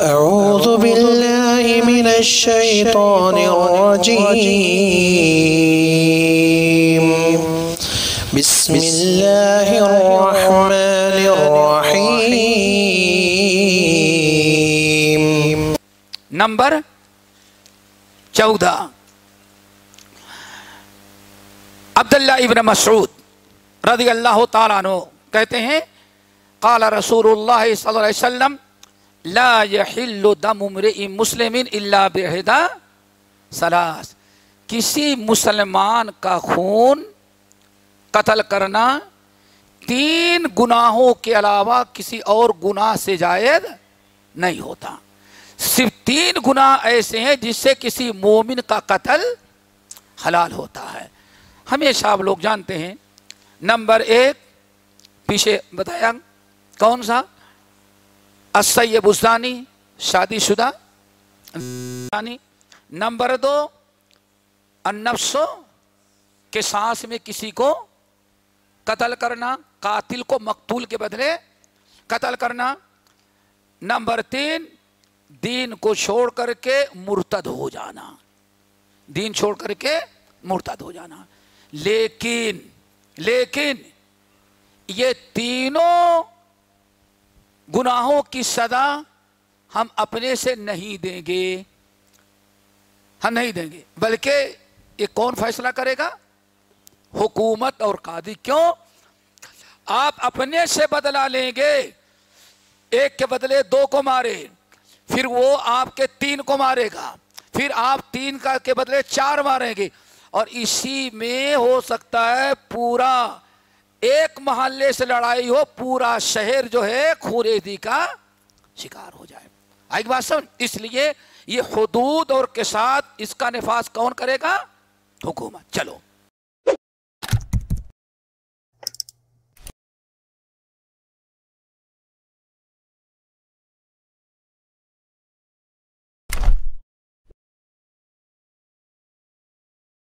أعوذ بالله من الشيطان الرجيم. بسم الله الرحمن الرحيم. نمبر چودہ. عبداللہ ابن مسعود رضی اللہ تعالیٰ عنہ کہتے ہیں، قال رسول اللہ صلی اللہ علیہ وسلم لا يحل دم امرئ مسلم الا بحدا سلاس کسی مسلمان کا خون قتل کرنا تین گناہوں کے علاوہ کسی اور گناہ سے جائز نہیں ہوتا۔ صرف تین گناہ ایسے ہیں جس سے کسی مومن کا قتل حلال ہوتا ہے۔ ہمیشہ آپ لوگ جانتے ہیں۔ نمبر ایک، پیچھے بتایا کون سا؟ اسیب بستانی شادی شدہ نمبر دو النفسو کے سانس میں کسی کو قتل کرنا، قاتل کو مقتول کے بدلے قتل کرنا۔ نمبر تین، دین کو چھوڑ کر کے مرتد ہو جانا۔ دین چھوڑ کر کے مرتد ہو جانا۔ لیکن لیکن یہ تینوں گناہوں کی صدا ہم اپنے سے نہیں دیں گے۔ ہم نہیں دیں گے۔ بلکہ یہ کون فیصلہ کرے گا؟ حکومت اور قاضی۔ کیوں؟ آپ اپنے سے بدلا لیں گے۔ ایک کے بدلے دو کو مارے، پھر وہ آپ کے تین کو مارے گا۔ پھر آپ تین کا کے بدلے چار ماریں گے۔ اور اسی میں ہو سکتا ہے پورا ایک محلے سے لڑائی ہو، پورا شہر جو ہے خوریدی کا شکار ہو جائے۔ آئی بات سمجھ اس لیے یہ حدود اور کے ساتھ اس کا نفاذ کون کرے گا؟ حکومت۔ چلو۔